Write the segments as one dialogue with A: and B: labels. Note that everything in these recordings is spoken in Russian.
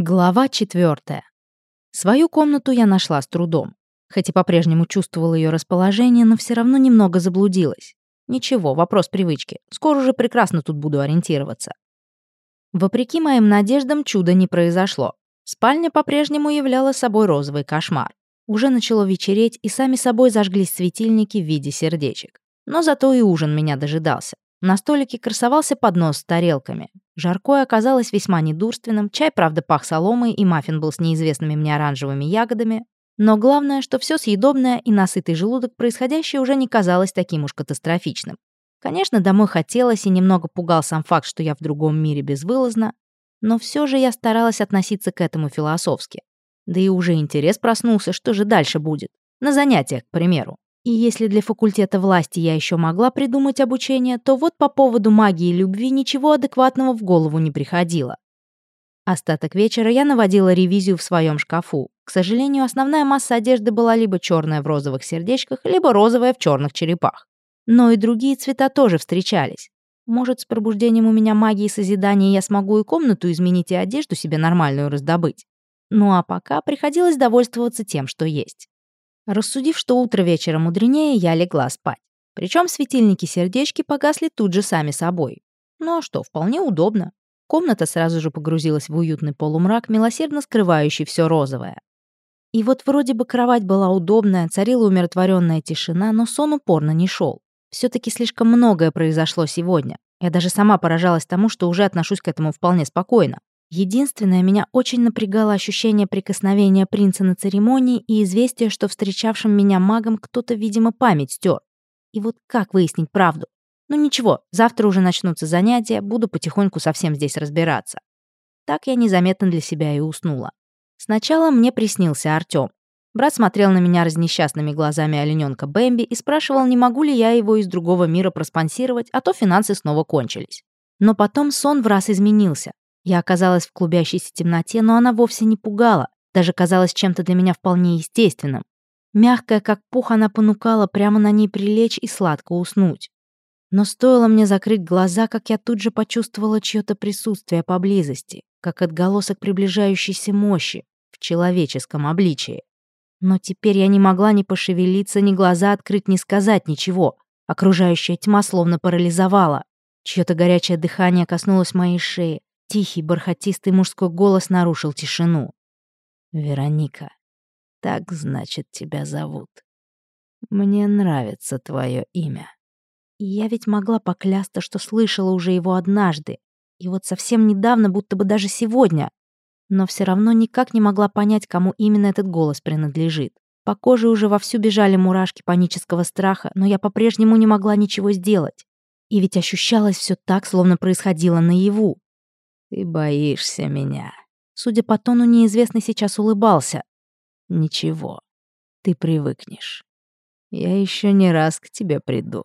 A: Глава четвертая. Свою комнату я нашла с трудом. Хоть и по-прежнему чувствовала ее расположение, но все равно немного заблудилась. Ничего, вопрос привычки. Скоро уже прекрасно тут буду ориентироваться. Вопреки моим надеждам, чуда не произошло. Спальня по-прежнему являла собой розовый кошмар. Уже начало вечереть, и сами собой зажглись светильники в виде сердечек. Но зато и ужин меня дожидался. На столике красовался поднос с тарелками. Жаркое оказалось весьма недурственным, чай, правда, пах соломой, и маффин был с неизвестными мне оранжевыми ягодами. Но главное, что все съедобное и насытый желудок происходящее уже не казалось таким уж катастрофичным. Конечно, домой хотелось и немного пугал сам факт, что я в другом мире безвылазно, но все же я старалась относиться к этому философски. Да и уже интерес проснулся, что же дальше будет. На занятиях, к примеру. И если для факультета власти я еще могла придумать обучение, то вот по поводу магии и любви ничего адекватного в голову не приходило. Остаток вечера я наводила ревизию в своем шкафу. К сожалению, основная масса одежды была либо черная в розовых сердечках, либо розовая в черных черепах. Но и другие цвета тоже встречались. Может, с пробуждением у меня магии созидания я смогу и комнату изменить, и одежду себе нормальную раздобыть. Ну а пока приходилось довольствоваться тем, что есть. Рассудив, что утро вечера мудренее, я легла спать. Причем светильники-сердечки погасли тут же сами собой. Ну а что, вполне удобно. Комната сразу же погрузилась в уютный полумрак, милосердно скрывающий все розовое. И вот вроде бы кровать была удобная, царила умиротворенная тишина, но сон упорно не шел. Все-таки слишком многое произошло сегодня. Я даже сама поражалась тому, что уже отношусь к этому вполне спокойно. Единственное, меня очень напрягало ощущение прикосновения принца на церемонии и известие, что встречавшим меня магом кто-то, видимо, память стер. И вот как выяснить правду? Ну ничего, завтра уже начнутся занятия, буду потихоньку совсем здесь разбираться. Так я незаметно для себя и уснула. Сначала мне приснился Артём. Брат смотрел на меня разнесчастными глазами олененка Бэмби и спрашивал, не могу ли я его из другого мира проспонсировать, а то финансы снова кончились. Но потом сон в раз изменился. Я оказалась в клубящейся темноте, но она вовсе не пугала, даже казалась чем-то для меня вполне естественным. Мягкая, как пух, она понукала прямо на ней прилечь и сладко уснуть. Но стоило мне закрыть глаза, как я тут же почувствовала чьё-то присутствие поблизости, как отголосок приближающейся мощи в человеческом обличии. Но теперь я не могла ни пошевелиться, ни глаза открыть, ни сказать ничего. Окружающая тьма словно парализовала. Чьё-то горячее дыхание коснулось моей шеи, Тихий, бархатистый мужской голос нарушил тишину. «Вероника, так, значит, тебя зовут. Мне нравится твое имя». Я ведь могла поклясться, что слышала уже его однажды. И вот совсем недавно, будто бы даже сегодня. Но все равно никак не могла понять, кому именно этот голос принадлежит. По коже уже вовсю бежали мурашки панического страха, но я по-прежнему не могла ничего сделать. И ведь ощущалось все так, словно происходило наяву. «Ты боишься меня». Судя по тону, неизвестный сейчас улыбался. «Ничего, ты привыкнешь. Я еще не раз к тебе приду».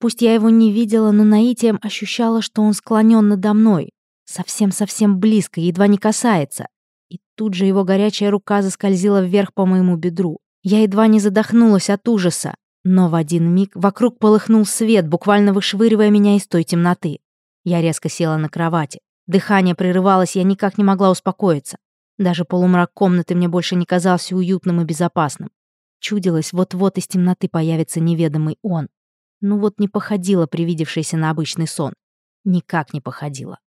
A: Пусть я его не видела, но наитием ощущала, что он склонен надо мной. Совсем-совсем близко, едва не касается. И тут же его горячая рука заскользила вверх по моему бедру. Я едва не задохнулась от ужаса. Но в один миг вокруг полыхнул свет, буквально вышвыривая меня из той темноты. Я резко села на кровати. Дыхание прерывалось, я никак не могла успокоиться. Даже полумрак комнаты мне больше не казался уютным и безопасным. Чудилось, вот-вот из темноты появится неведомый он. Ну вот не походило привидевшееся на обычный сон. Никак не походило.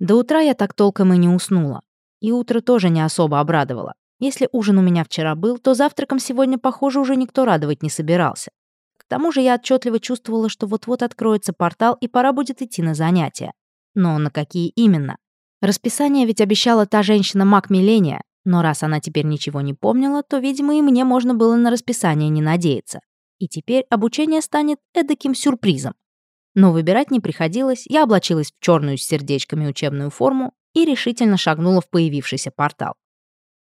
A: До утра я так толком и не уснула. И утро тоже не особо обрадовало. Если ужин у меня вчера был, то завтраком сегодня, похоже, уже никто радовать не собирался. К тому же я отчетливо чувствовала, что вот-вот откроется портал и пора будет идти на занятия. Но на какие именно? Расписание ведь обещала та женщина Мак Милления, но раз она теперь ничего не помнила, то, видимо, и мне можно было на расписание не надеяться. И теперь обучение станет эдаким сюрпризом. Но выбирать не приходилось, я облачилась в черную с сердечками учебную форму и решительно шагнула в появившийся портал.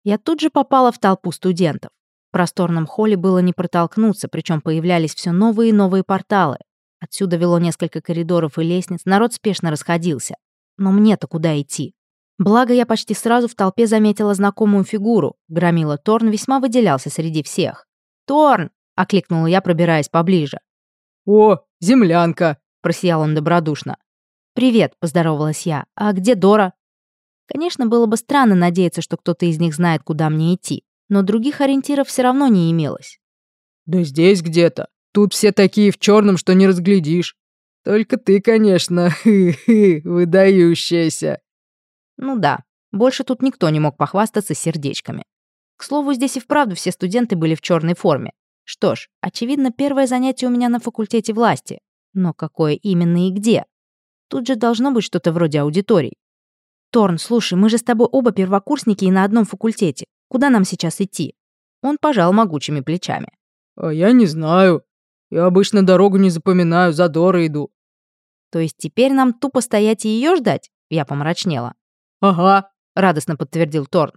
A: Я тут же попала в толпу студентов. В просторном холле было не протолкнуться, причем появлялись все новые и новые порталы, Отсюда вело несколько коридоров и лестниц, народ спешно расходился. Но мне-то куда идти? Благо, я почти сразу в толпе заметила знакомую фигуру. Громила Торн весьма выделялся среди всех. «Торн!» — окликнула я, пробираясь поближе.
B: «О, землянка!»
A: — просиял он добродушно. «Привет», — поздоровалась я. «А где Дора?» Конечно, было бы странно надеяться, что кто-то из них знает, куда мне идти, но других ориентиров все равно не имелось.
B: «Да здесь где-то. Тут все такие в черном, что не разглядишь. Только ты, конечно, выдающаяся».
A: Ну да, больше тут никто не мог похвастаться сердечками. К слову, здесь и вправду все студенты были в черной форме. Что ж, очевидно, первое занятие у меня на факультете власти. Но какое именно и где? Тут же должно быть что-то вроде аудиторий. Торн, слушай, мы же с тобой оба первокурсники и на одном факультете. Куда нам сейчас идти? Он пожал могучими плечами.
B: А я не знаю. Я обычно дорогу не запоминаю, за Дорой иду.
A: То есть теперь нам тупо стоять и ее ждать? Я помрачнела.
B: Ага,
A: радостно подтвердил Торн.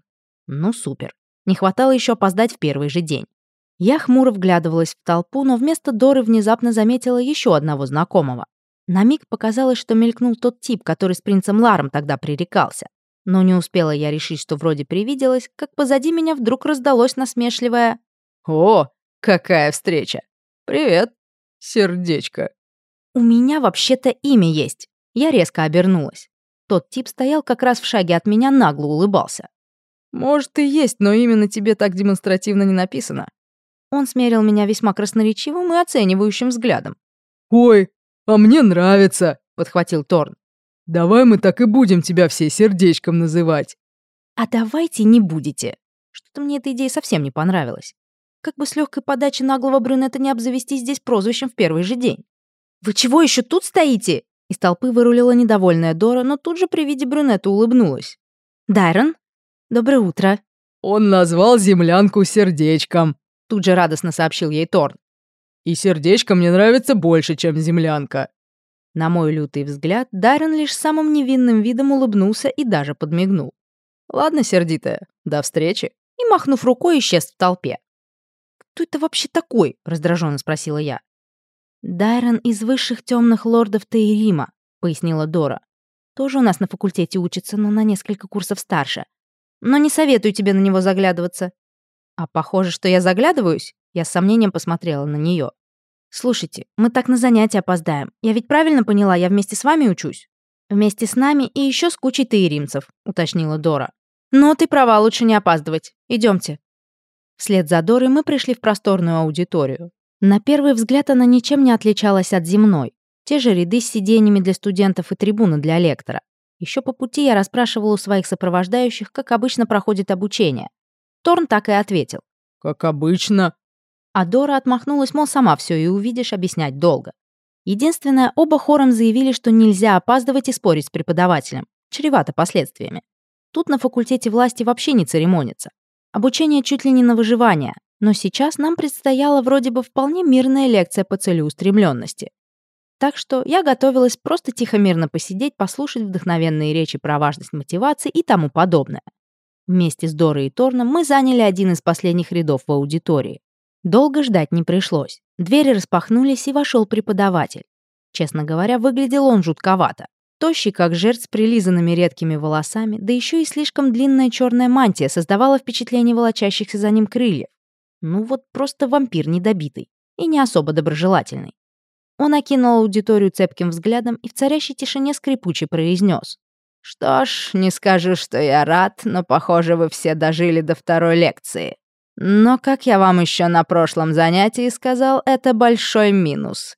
A: Ну супер. Не хватало еще опоздать в первый же день. Я хмуро вглядывалась в толпу, но вместо Доры внезапно заметила еще одного знакомого. На миг показалось, что мелькнул тот тип, который с принцем Ларом тогда пререкался. Но не успела я решить, что вроде привиделось, как позади меня вдруг раздалось насмешливое
B: «О, какая встреча! Привет, сердечко!»
A: «У меня вообще-то имя есть!» Я резко обернулась. Тот тип стоял как раз в шаге от меня, нагло улыбался.
B: «Может, и есть, но именно тебе так демонстративно не написано».
A: Он смерил меня весьма красноречивым и оценивающим взглядом.
B: «Ой, а мне нравится», — подхватил Торн. «Давай мы так и будем тебя все сердечком называть».
A: «А давайте не будете». Что-то мне эта идея совсем не понравилась. Как бы с легкой подачи наглого брюнета не обзавестись здесь прозвищем в первый же день. «Вы чего еще тут стоите?» Из толпы вырулила недовольная Дора, но тут же при виде брюнета улыбнулась. «Дайрон, доброе утро».
B: «Он назвал землянку сердечком», —
A: тут же радостно сообщил ей Торн.
B: «И сердечко мне нравится больше, чем землянка».
A: На мой лютый взгляд, Дайрон лишь самым невинным видом улыбнулся и даже подмигнул.
B: «Ладно, сердитая, до встречи».
A: И, махнув рукой, исчез в толпе. «Кто это вообще такой?» — раздраженно спросила я. «Дайрон из высших темных лордов Тейрима», — пояснила Дора. «Тоже у нас на факультете учится, но на несколько курсов старше. Но не советую тебе на него заглядываться». «А похоже, что я заглядываюсь?» Я с сомнением посмотрела на нее. «Слушайте, мы так на занятия опоздаем. Я ведь правильно поняла, я вместе с вами учусь?» «Вместе с нами и еще с кучей тейримцев», — уточнила Дора. «Но ты права, лучше не опаздывать. Идемте. Вслед за Дорой мы пришли в просторную аудиторию. На первый взгляд она ничем не отличалась от земной. Те же ряды с сиденьями для студентов и трибуны для лектора. Еще по пути я расспрашивала у своих сопровождающих, как обычно проходит обучение. Торн так и ответил.
B: «Как обычно».
A: А Дора отмахнулась, мол, сама все и увидишь, объяснять долго. Единственное, оба хором заявили, что нельзя опаздывать и спорить с преподавателем. Чревато последствиями. Тут на факультете власти вообще не церемонится. Обучение чуть ли не на выживание, но сейчас нам предстояла вроде бы вполне мирная лекция по целеустремленности. Так что я готовилась просто тихо-мирно посидеть, послушать вдохновенные речи про важность мотивации и тому подобное. Вместе с Дорой и Торном мы заняли один из последних рядов в аудитории. Долго ждать не пришлось. Двери распахнулись, и вошел преподаватель. Честно говоря, выглядел он жутковато. Тощий, как жертв с прилизанными редкими волосами, да еще и слишком длинная черная мантия создавала впечатление волочащихся за ним крыльев. Ну вот просто вампир недобитый и не особо доброжелательный. Он окинул аудиторию цепким взглядом и в царящей тишине скрипуче произнес. «Что ж, не скажу, что я рад, но, похоже, вы все дожили до второй лекции. Но, как я вам еще на прошлом занятии сказал, это большой минус.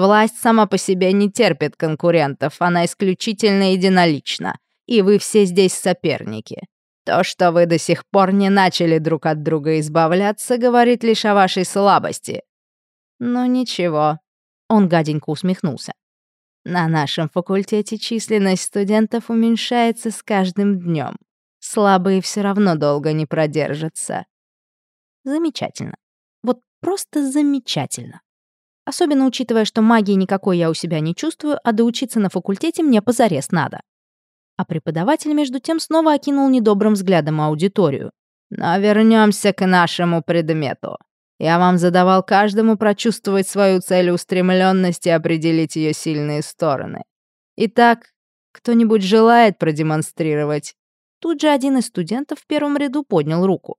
A: Власть сама по себе не терпит конкурентов, она исключительно единолична, и вы все здесь соперники. То, что вы до сих пор не начали друг от друга избавляться, говорит лишь о вашей слабости. Ну ничего. Он гаденько усмехнулся. На нашем факультете численность студентов уменьшается с каждым днем. Слабые все равно долго не продержатся. Замечательно. Вот просто замечательно. Особенно учитывая, что магии никакой я у себя не чувствую, а доучиться на факультете мне позарез надо. А преподаватель, между тем, снова окинул недобрым взглядом аудиторию. Но вернемся к нашему предмету. Я вам задавал каждому прочувствовать свою целеустремленность и определить ее сильные стороны. Итак, кто-нибудь желает продемонстрировать? Тут же один из студентов в первом ряду поднял руку.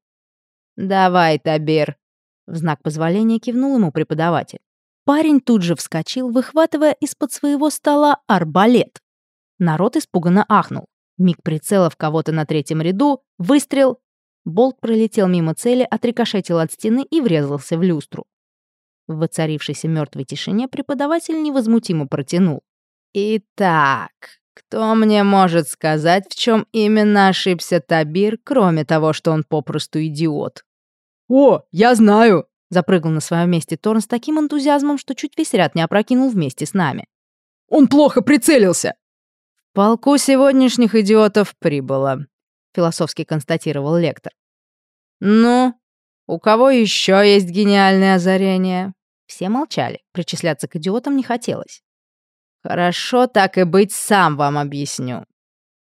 A: «Давай, Табир!» В знак позволения кивнул ему преподаватель. Парень тут же вскочил, выхватывая из-под своего стола арбалет. Народ испуганно ахнул. Миг прицела в кого-то на третьем ряду, выстрел. Болт пролетел мимо цели, отрикошетил от стены и врезался в люстру. В воцарившейся мертвой тишине преподаватель невозмутимо протянул. «Итак, кто мне может сказать, в чем именно ошибся Табир, кроме того, что он попросту идиот?»
B: «О, я знаю!»
A: Запрыгал на своем месте Торн с таким энтузиазмом, что чуть весь ряд не опрокинул вместе с нами.
B: «Он плохо прицелился!»
A: «В полку сегодняшних идиотов прибыло», — философски констатировал лектор. «Ну, у кого еще есть гениальное озарение?» Все молчали, причисляться к идиотам не хотелось. «Хорошо, так и быть, сам вам объясню.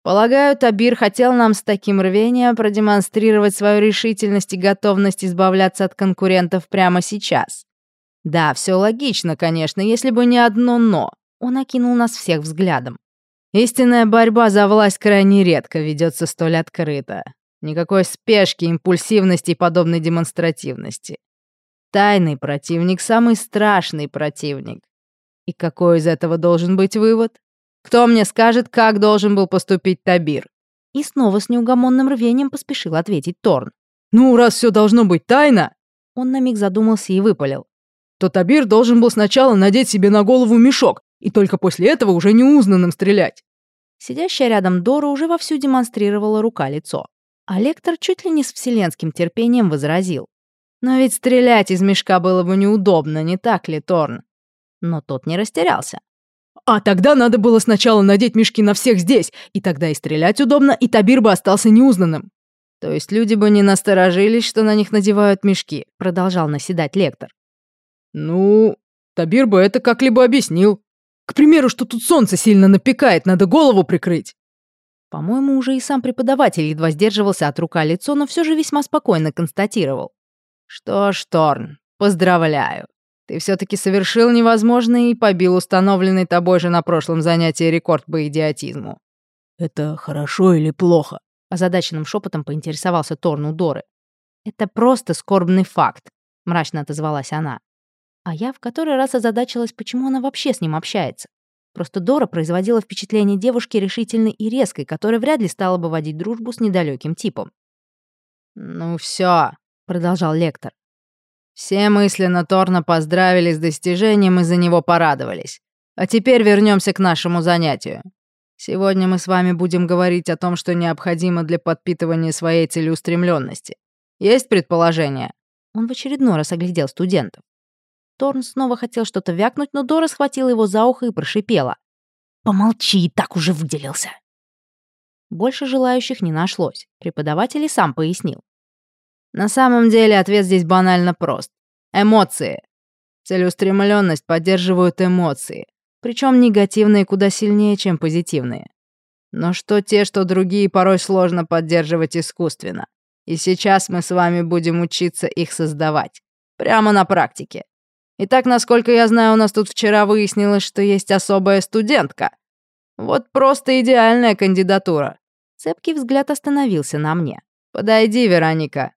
A: Полагаю, Табир хотел нам с таким рвением продемонстрировать свою решительность и готовность избавляться от конкурентов прямо сейчас. Да, все логично, конечно, если бы не одно «но». Он окинул нас всех взглядом. Истинная борьба за власть крайне редко ведется столь открыто. Никакой спешки, импульсивности и подобной демонстративности. Тайный противник — самый страшный противник. И какой из этого должен быть вывод? Кто мне скажет, как должен был поступить Табир?» И снова с неугомонным рвением поспешил ответить Торн.
B: «Ну, раз все должно быть тайно...»
A: Он на миг задумался и выпалил.
B: «То Табир должен был сначала надеть себе на голову мешок, и только после этого уже неузнанным стрелять».
A: Сидящая рядом Дора уже вовсю демонстрировала рука-лицо. А лектор чуть ли не с вселенским терпением возразил. «Но ведь стрелять из мешка было бы неудобно, не так ли, Торн?» Но тот не растерялся.
B: А тогда надо было сначала надеть мешки на всех здесь, и тогда и стрелять удобно, и Табир бы остался неузнанным.
A: То есть люди бы не насторожились, что на них надевают мешки, продолжал наседать лектор.
B: Ну, Табир бы это как-либо объяснил. К примеру, что тут солнце сильно напекает, надо голову прикрыть.
A: По-моему, уже и сам преподаватель едва сдерживался от рука лицо, но все же весьма спокойно констатировал. Что ж, Торн, поздравляю. Ты все-таки совершил невозможное и побил установленный тобой же на прошлом занятии рекорд по идиотизму.
B: Это хорошо или плохо?
A: Озадаченным шепотом поинтересовался Торн у Доры. Это просто скорбный факт, мрачно отозвалась она. А я в который раз озадачилась, почему она вообще с ним общается. Просто Дора производила впечатление девушки решительной и резкой, которая вряд ли стала бы водить дружбу с недалеким типом. «Ну все, продолжал лектор. Все мысленно Торна поздравили с достижением и за него порадовались. А теперь вернемся к нашему занятию. Сегодня мы с вами будем говорить о том, что необходимо для подпитывания своей целеустремленности. Есть предположение?» Он в очередной раз оглядел студентов. Торн снова хотел что-то вякнуть, но Дора схватила его за ухо и прошипела. «Помолчи, так уже выделился!» Больше желающих не нашлось. Преподаватель и сам пояснил. На самом деле ответ здесь банально прост. Эмоции. Целеустремленность поддерживают эмоции. Причем негативные куда сильнее, чем позитивные. Но что те, что другие порой сложно поддерживать искусственно. И сейчас мы с вами будем учиться их создавать. Прямо на практике. Итак, насколько я знаю, у нас тут вчера выяснилось, что есть особая студентка. Вот просто идеальная кандидатура. Цепкий взгляд остановился на мне. «Подойди, Вероника.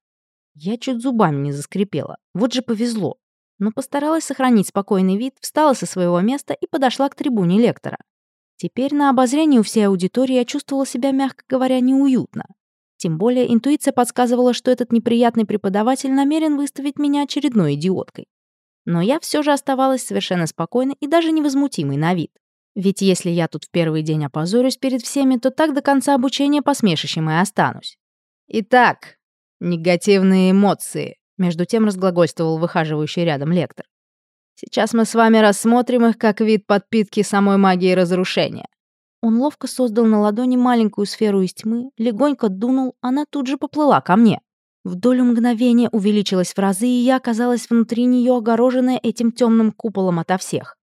A: Я чуть зубами не заскрипела. Вот же повезло. Но постаралась сохранить спокойный вид, встала со своего места и подошла к трибуне лектора. Теперь на обозрении у всей аудитории я чувствовала себя, мягко говоря, неуютно. Тем более интуиция подсказывала, что этот неприятный преподаватель намерен выставить меня очередной идиоткой. Но я все же оставалась совершенно спокойной и даже невозмутимой на вид. Ведь если я тут в первый день опозорюсь перед всеми, то так до конца обучения посмешищем и останусь. Итак, Негативные эмоции, между тем разглагольствовал выхаживающий рядом лектор. Сейчас мы с вами рассмотрим их как вид подпитки самой магии разрушения. Он ловко создал на ладони маленькую сферу из тьмы, легонько дунул, она тут же поплыла ко мне. В долю мгновения увеличилась в разы, и я оказалась внутри нее, огороженная этим темным куполом ото всех.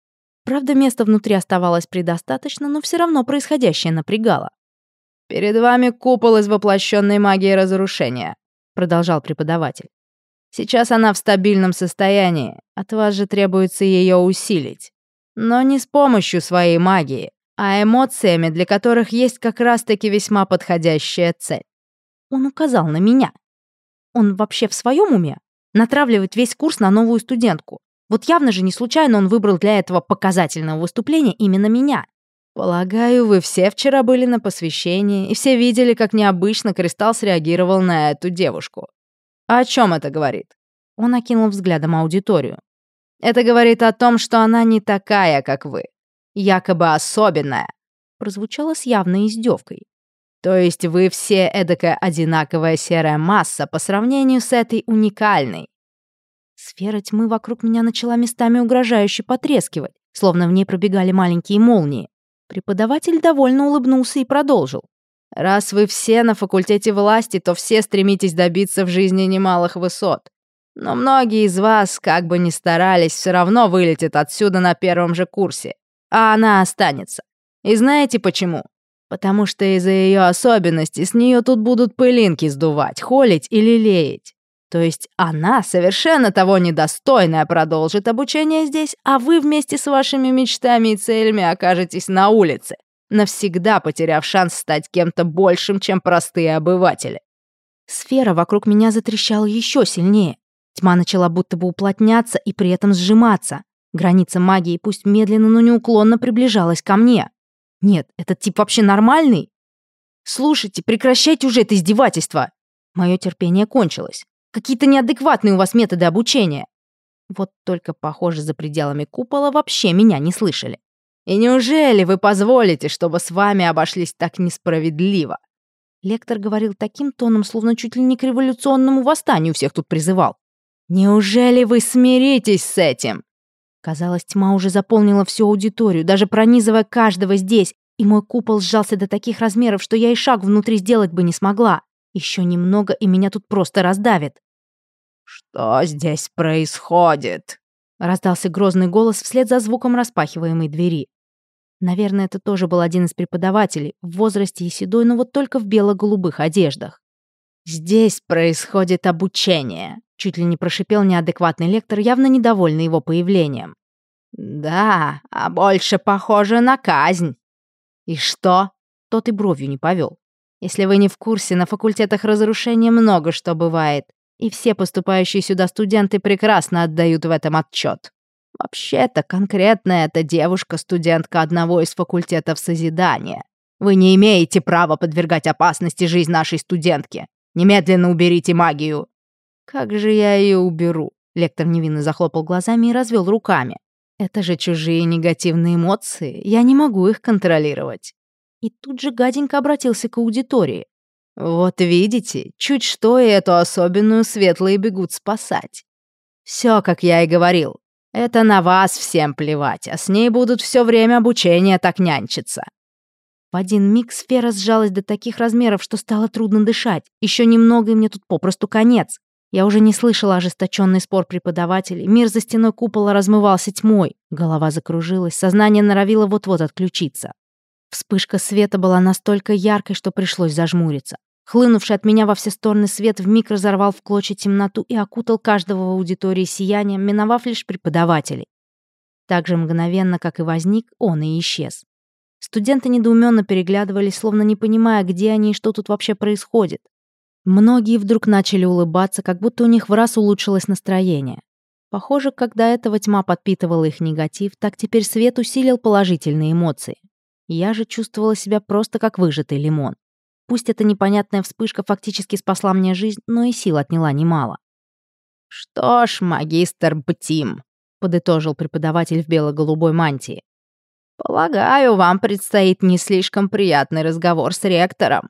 A: Правда, места внутри оставалось предостаточно, но все равно происходящее напрягало. «Перед вами купол из воплощенной магии разрушения продолжал преподаватель. Сейчас она в стабильном состоянии, от вас же требуется ее усилить. Но не с помощью своей магии, а эмоциями, для которых есть как раз-таки весьма подходящая цель. Он указал на меня. Он вообще в своем уме? Натравливать весь курс на новую студентку. Вот явно же не случайно он выбрал для этого показательного выступления именно меня. Полагаю, вы все вчера были на посвящении, и все видели, как необычно Кристалл среагировал на эту девушку. А о чем это говорит? Он окинул взглядом аудиторию. Это говорит о том, что она не такая, как вы. Якобы особенная. Прозвучало с явной издевкой. То есть вы все эдакая одинаковая серая масса по сравнению с этой уникальной. Сфера тьмы вокруг меня начала местами угрожающе потрескивать, словно в ней пробегали маленькие молнии. Преподаватель довольно улыбнулся и продолжил. «Раз вы все на факультете власти, то все стремитесь добиться в жизни немалых высот. Но многие из вас, как бы ни старались, все равно вылетят отсюда на первом же курсе. А она останется. И знаете почему? Потому что из-за ее особенностей с нее тут будут пылинки сдувать, холить или леять. То есть она, совершенно того недостойная, продолжит обучение здесь, а вы вместе с вашими мечтами и целями окажетесь на улице, навсегда потеряв шанс стать кем-то большим, чем простые обыватели. Сфера вокруг меня затрещала еще сильнее. Тьма начала будто бы уплотняться и при этом сжиматься. Граница магии пусть медленно, но неуклонно приближалась ко мне. Нет, этот тип вообще нормальный? Слушайте, прекращайте уже это издевательство. Мое терпение кончилось. Какие-то неадекватные у вас методы обучения. Вот только, похоже, за пределами купола вообще меня не слышали. И неужели вы позволите, чтобы с вами обошлись так несправедливо? Лектор говорил таким тоном, словно чуть ли не к революционному восстанию всех тут призывал. «Неужели вы смиритесь с этим?» Казалось, тьма уже заполнила всю аудиторию, даже пронизывая каждого здесь, и мой купол сжался до таких размеров, что я и шаг внутри сделать бы не смогла. Еще немного, и меня тут просто раздавит. «Что здесь происходит?» Раздался грозный голос вслед за звуком распахиваемой двери. Наверное, это тоже был один из преподавателей, в возрасте и седой, но вот только в бело-голубых одеждах. «Здесь происходит обучение», Чуть ли не прошипел неадекватный лектор, явно недовольный его появлением. «Да, а больше похоже на казнь». «И что?» Тот и бровью не повел. «Если вы не в курсе, на факультетах разрушения много что бывает, и все поступающие сюда студенты прекрасно отдают в этом отчет. Вообще-то, конкретно эта девушка студентка одного из факультетов созидания. Вы не имеете права подвергать опасности жизнь нашей студентки. Немедленно уберите магию. «Как же я ее уберу?» Лектор невинно захлопал глазами и развел руками. «Это же чужие негативные эмоции, я не могу их контролировать». И тут же гаденько обратился к аудитории. «Вот видите, чуть что и эту особенную светлые бегут спасать. Все, как я и говорил, это на вас всем плевать, а с ней будут все время обучения так нянчиться». В один миг сфера сжалась до таких размеров, что стало трудно дышать. Еще немного, и мне тут попросту конец. Я уже не слышала ожесточенный спор преподавателей. Мир за стеной купола размывался тьмой. Голова закружилась, сознание норовило вот-вот отключиться. Вспышка света была настолько яркой, что пришлось зажмуриться. Хлынувший от меня во все стороны свет вмиг разорвал в клочья темноту и окутал каждого в аудитории сиянием, миновав лишь преподавателей. Так же мгновенно, как и возник, он и исчез. Студенты недоуменно переглядывались, словно не понимая, где они и что тут вообще происходит. Многие вдруг начали улыбаться, как будто у них в раз улучшилось настроение. Похоже, когда этого тьма подпитывала их негатив, так теперь свет усилил положительные эмоции. Я же чувствовала себя просто как выжатый лимон. Пусть эта непонятная вспышка фактически спасла мне жизнь, но и сил отняла немало. «Что ж, магистр Бтим», — подытожил преподаватель в бело-голубой мантии. «Полагаю, вам предстоит не слишком приятный разговор с ректором.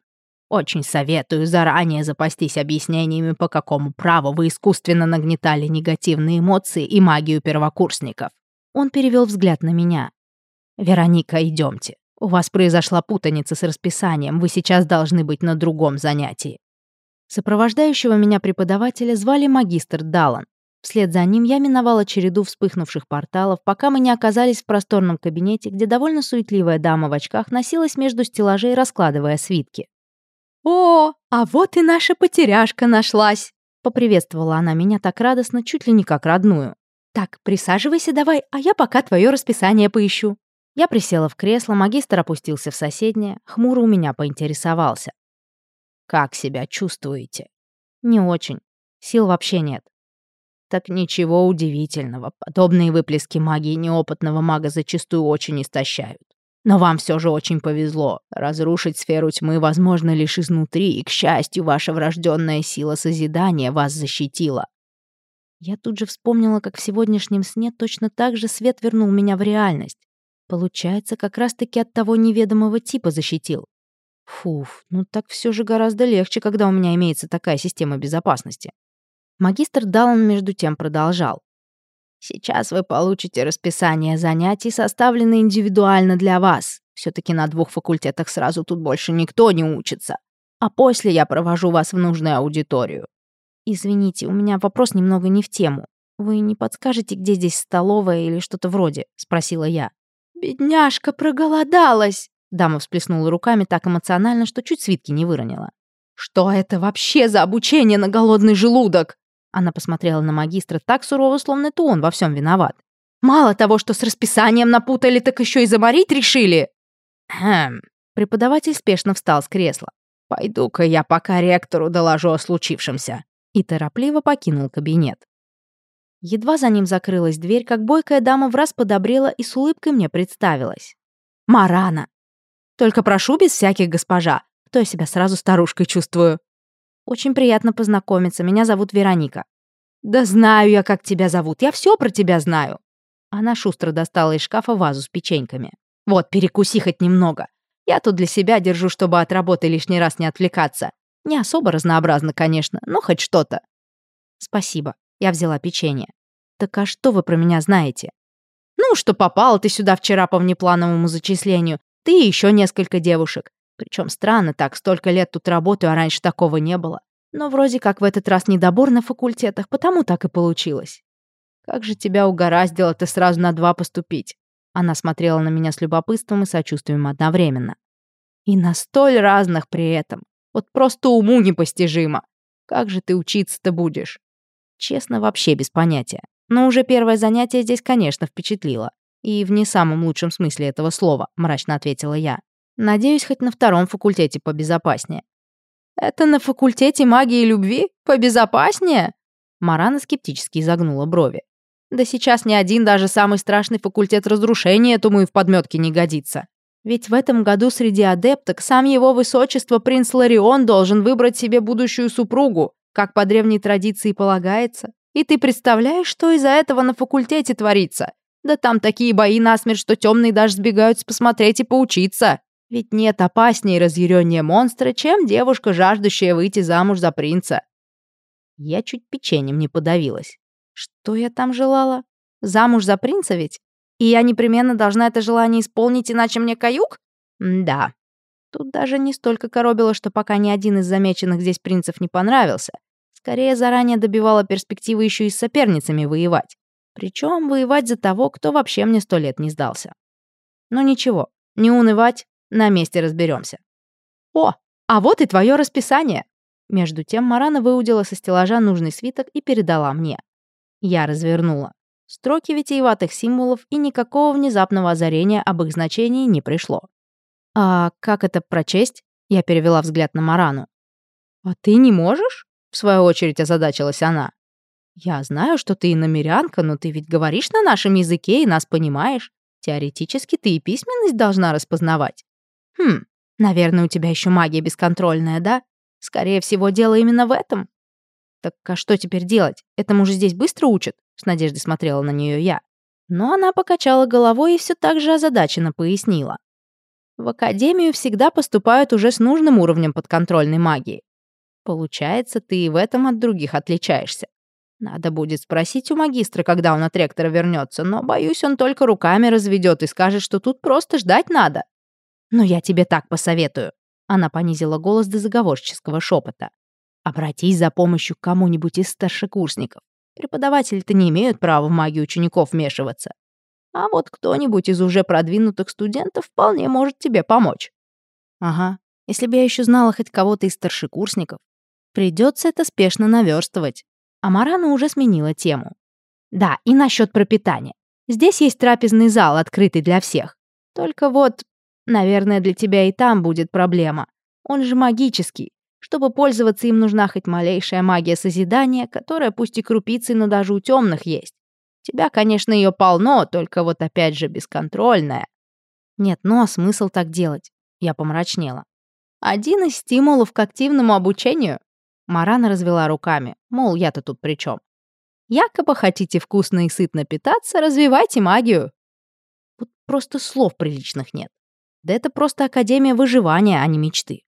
A: Очень советую заранее запастись объяснениями, по какому праву вы искусственно нагнетали негативные эмоции и магию первокурсников. Он перевел взгляд на меня. «Вероника, идемте. У вас произошла путаница с расписанием, вы сейчас должны быть на другом занятии». Сопровождающего меня преподавателя звали магистр Даллан. Вслед за ним я миновала череду вспыхнувших порталов, пока мы не оказались в просторном кабинете, где довольно суетливая дама в очках носилась между стеллажей, раскладывая свитки. «О, а вот и наша потеряшка нашлась!» Поприветствовала она меня так радостно, чуть ли не как родную. «Так, присаживайся давай, а я пока твое расписание поищу». Я присела в кресло, магистр опустился в соседнее, хмуро у меня поинтересовался. «Как себя чувствуете?» «Не очень. Сил вообще нет». Так ничего удивительного. Подобные выплески магии неопытного мага зачастую очень истощают. Но вам все же очень повезло. Разрушить сферу тьмы возможно лишь изнутри, и, к счастью, ваша врожденная сила созидания вас защитила. Я тут же вспомнила, как в сегодняшнем сне точно так же свет вернул меня в реальность. Получается, как раз-таки от того неведомого типа защитил. Фуф, ну так все же гораздо легче, когда у меня имеется такая система безопасности. Магистр Даллан между тем продолжал. Сейчас вы получите расписание занятий, составленное индивидуально для вас. Все-таки на двух факультетах сразу тут больше никто не учится. А после я провожу вас в нужную аудиторию. Извините, у меня вопрос немного не в тему. Вы не подскажете, где здесь столовая или что-то вроде? Спросила я. Бедняжка проголодалась. Дама всплеснула руками так эмоционально, что чуть свитки не выронила. «Что это вообще за обучение на голодный желудок?» Она посмотрела на магистра так сурово, словно это он во всем виноват. «Мало того, что с расписанием напутали, так еще и заморить решили!» «Хм...» Преподаватель спешно встал с кресла. «Пойду-ка я пока ректору доложу о случившемся». И торопливо покинул кабинет. Едва за ним закрылась дверь, как бойкая дама враз подобрела и с улыбкой мне представилась. «Марана!» «Только прошу без всяких госпожа, то я себя сразу старушкой чувствую». Очень приятно познакомиться. Меня зовут Вероника». «Да знаю я, как тебя зовут. Я все про тебя знаю». Она шустро достала из шкафа вазу с печеньками. «Вот, перекуси хоть немного. Я тут для себя держу, чтобы от работы лишний раз не отвлекаться. Не особо разнообразно, конечно, но хоть что-то». «Спасибо». Я взяла печенье. «Так а что вы про меня знаете?» «Ну, что попала ты сюда вчера по внеплановому зачислению. Ты и еще несколько девушек. Причем странно так, столько лет тут работаю, а раньше такого не было. Но вроде как в этот раз недобор на факультетах, потому так и получилось. Как же тебя угораздило ты сразу на два поступить? Она смотрела на меня с любопытством и сочувствием одновременно. И на столь разных при этом. Вот просто уму непостижимо. Как же ты учиться-то будешь? Честно, вообще без понятия. Но уже первое занятие здесь, конечно, впечатлило. И в не самом лучшем смысле этого слова, мрачно ответила я. Надеюсь, хоть на втором факультете побезопаснее. Это на факультете магии и любви? Побезопаснее? Марана скептически изогнула брови. Да сейчас ни один даже самый страшный факультет разрушения этому и в подметке не годится. Ведь в этом году среди адепток сам его высочество принц Ларион должен выбрать себе будущую супругу, как по древней традиции полагается. И ты представляешь, что из-за этого на факультете творится? Да там такие бои насмерть, что темные даже сбегаются посмотреть и поучиться. Ведь нет опаснее разъярения монстра, чем девушка, жаждущая выйти замуж за принца. Я чуть печеньем не подавилась. Что я там желала? Замуж за принца ведь? И я непременно должна это желание исполнить, иначе мне каюк? М да. Тут даже не столько коробило, что пока ни один из замеченных здесь принцев не понравился. Скорее, заранее добивала перспективы еще и с соперницами воевать. Причем воевать за того, кто вообще мне сто лет не сдался. Но ничего, не унывать, на месте разберемся. О, а вот и твое расписание. Между тем Марана выудила со стеллажа нужный свиток и передала мне. Я развернула. Строки витиеватых символов и никакого внезапного озарения об их значении не пришло. «А как это прочесть?» Я перевела взгляд на Марану. «А ты не можешь?» В свою очередь озадачилась она. «Я знаю, что ты и намерянка, но ты ведь говоришь на нашем языке и нас понимаешь. Теоретически ты и письменность должна распознавать. Хм, наверное, у тебя еще магия бесконтрольная, да? Скорее всего, дело именно в этом. Так а что теперь делать? Этому же здесь быстро учат? С надеждой смотрела на нее я. Но она покачала головой и все так же озадаченно пояснила. В академию всегда поступают уже с нужным уровнем подконтрольной магии. Получается, ты и в этом от других отличаешься. Надо будет спросить у магистра, когда он от ректора вернется, но, боюсь, он только руками разведет и скажет, что тут просто ждать надо. Но я тебе так посоветую. Она понизила голос до заговорческого шепота. Обратись за помощью к кому-нибудь из старшекурсников. Преподаватели-то не имеют права в магию учеников вмешиваться. А вот кто-нибудь из уже продвинутых студентов вполне может тебе помочь. Ага, если бы я еще знала хоть кого-то из старшекурсников. Придется это спешно наверстывать. А Марана уже сменила тему. Да, и насчет пропитания. Здесь есть трапезный зал, открытый для всех. Только вот Наверное, для тебя и там будет проблема. Он же магический. Чтобы пользоваться им, нужна хоть малейшая магия созидания, которая пусть и крупицы, но даже у темных есть. Тебя, конечно, ее полно, только вот опять же бесконтрольная. Нет, ну а смысл так делать? Я помрачнела. Один из стимулов к активному обучению. Марана развела руками, мол, я-то тут при чем? Якобы хотите вкусно и сытно питаться, развивайте магию. Вот просто слов приличных нет. Да это просто академия выживания, а не мечты.